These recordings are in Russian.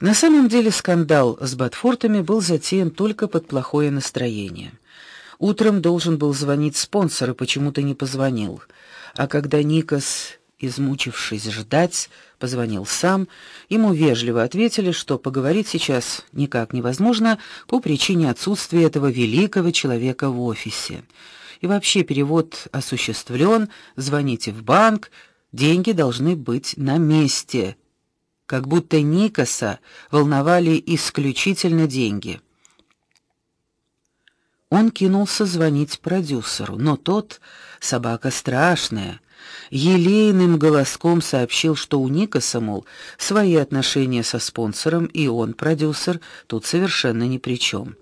На самом деле скандал с Батфортами был затеян только под плохое настроение. Утром должен был звонить спонсор и почему-то не позвонил. А когда Никос, измучившись ждать, позвонил сам, ему вежливо ответили, что поговорить сейчас никак невозможно по причине отсутствия этого великого человека в офисе. И вообще перевод осуществлен, звоните в банк, деньги должны быть на месте как будто Никоса волновали исключительно деньги. Он кинулся звонить продюсеру, но тот, собака страшная, елейным голоском сообщил, что у Никоса, мол, свои отношения со спонсором, и он, продюсер, тут совершенно ни при чем.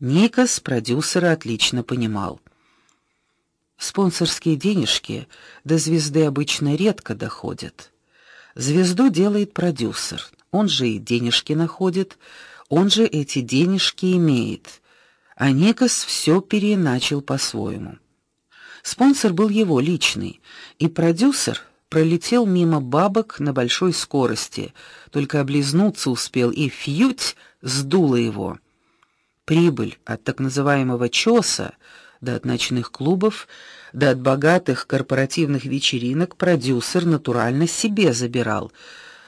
Никос продюсера отлично понимал. Спонсорские денежки до звезды обычно редко доходят. Звезду делает продюсер. Он же и денежки находит, он же эти денежки имеет. А Никос все переначал по-своему. Спонсор был его личный, и продюсер пролетел мимо бабок на большой скорости, только облизнуться успел и фьють сдуло его. Прибыль от так называемого чёса до от ночных клубов да от богатых корпоративных вечеринок продюсер натурально себе забирал.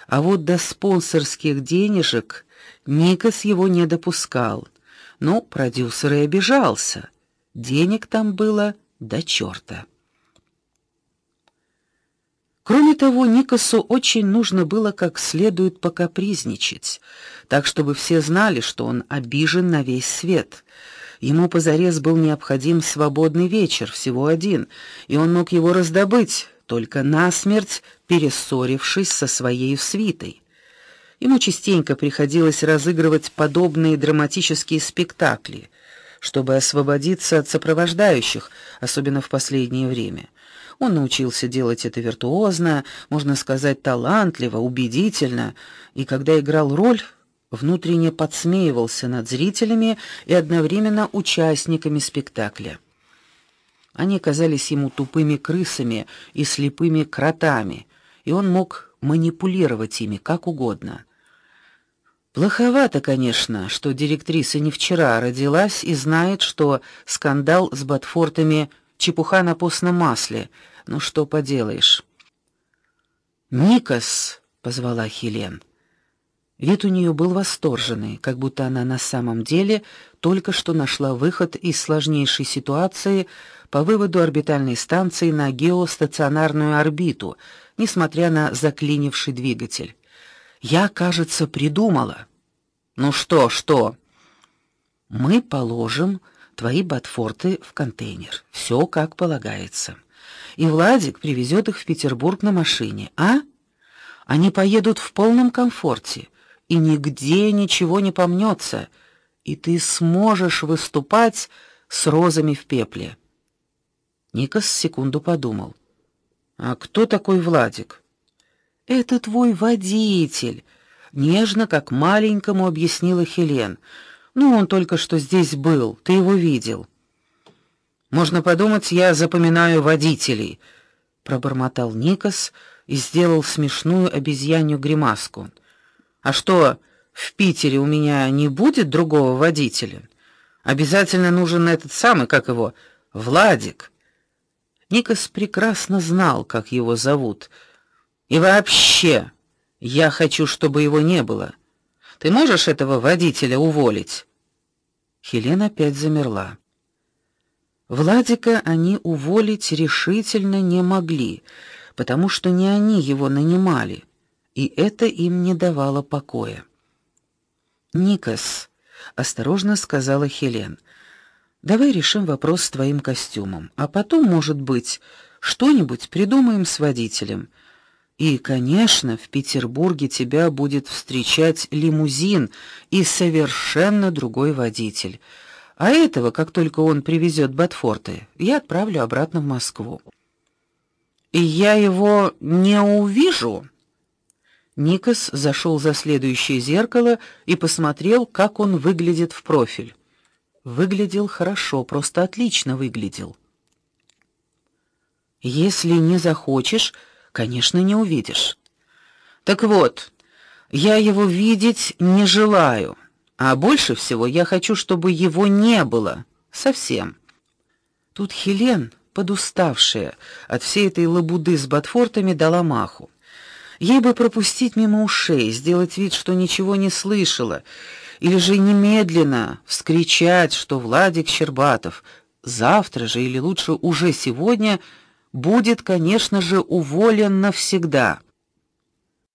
А вот до спонсорских денежек Никос его не допускал. Ну, продюсер и обижался. Денег там было до чёрта. Кроме того, Никосу очень нужно было как следует покапризничать, так чтобы все знали, что он обижен на весь свет. Ему позарез был необходим свободный вечер, всего один, и он мог его раздобыть, только насмерть перессорившись со своей свитой. Ему частенько приходилось разыгрывать подобные драматические спектакли, чтобы освободиться от сопровождающих, особенно в последнее время. Он научился делать это виртуозно, можно сказать, талантливо, убедительно, и когда играл роль, внутренне подсмеивался над зрителями и одновременно участниками спектакля. Они казались ему тупыми крысами и слепыми кротами, и он мог манипулировать ими как угодно. Плоховато, конечно, что директриса не вчера родилась и знает, что скандал с Батфортами чепуха на постном масле. Ну что поделаешь? Никос позвала Хелен. Вид у нее был восторженный, как будто она на самом деле только что нашла выход из сложнейшей ситуации по выводу орбитальной станции на геостационарную орбиту, несмотря на заклинивший двигатель. Я, кажется, придумала. Ну что, что? Мы положим твои ботфорты в контейнер. Все как полагается. И Владик привезет их в Петербург на машине, а? Они поедут в полном комфорте и нигде ничего не помнется, и ты сможешь выступать с розами в пепле. Никос секунду подумал. А кто такой Владик? Это твой водитель, нежно, как маленькому объяснила Хелен. Ну, он только что здесь был, ты его видел. Можно подумать, я запоминаю водителей, пробормотал Никос и сделал смешную обезьянью гримаску. А что, в Питере у меня не будет другого водителя? Обязательно нужен этот самый, как его, Владик. Никос прекрасно знал, как его зовут. И вообще, я хочу, чтобы его не было. Ты можешь этого водителя уволить? Хелена опять замерла. Владика они уволить решительно не могли, потому что не они его нанимали и это им не давало покоя. Никос, осторожно сказала Хелен. Давай решим вопрос с твоим костюмом, а потом, может быть, что-нибудь придумаем с водителем. И, конечно, в Петербурге тебя будет встречать лимузин и совершенно другой водитель. А этого, как только он привезет Батфорты, я отправлю обратно в Москву. Я его не увижу. Никос зашел за следующее зеркало и посмотрел, как он выглядит в профиль. Выглядел хорошо, просто отлично выглядел. Если не захочешь, конечно, не увидишь. Так вот, Я его видеть не желаю, а больше всего я хочу, чтобы его не было совсем. Тут Хелен, подуставшая от всей этой лабуды с ботфортами, дала маху. Ей бы пропустить мимо ушей, сделать вид, что ничего не слышала, или же немедленно вскричать, что Владик Щербатов завтра же или лучше уже сегодня будет, конечно же, уволен навсегда.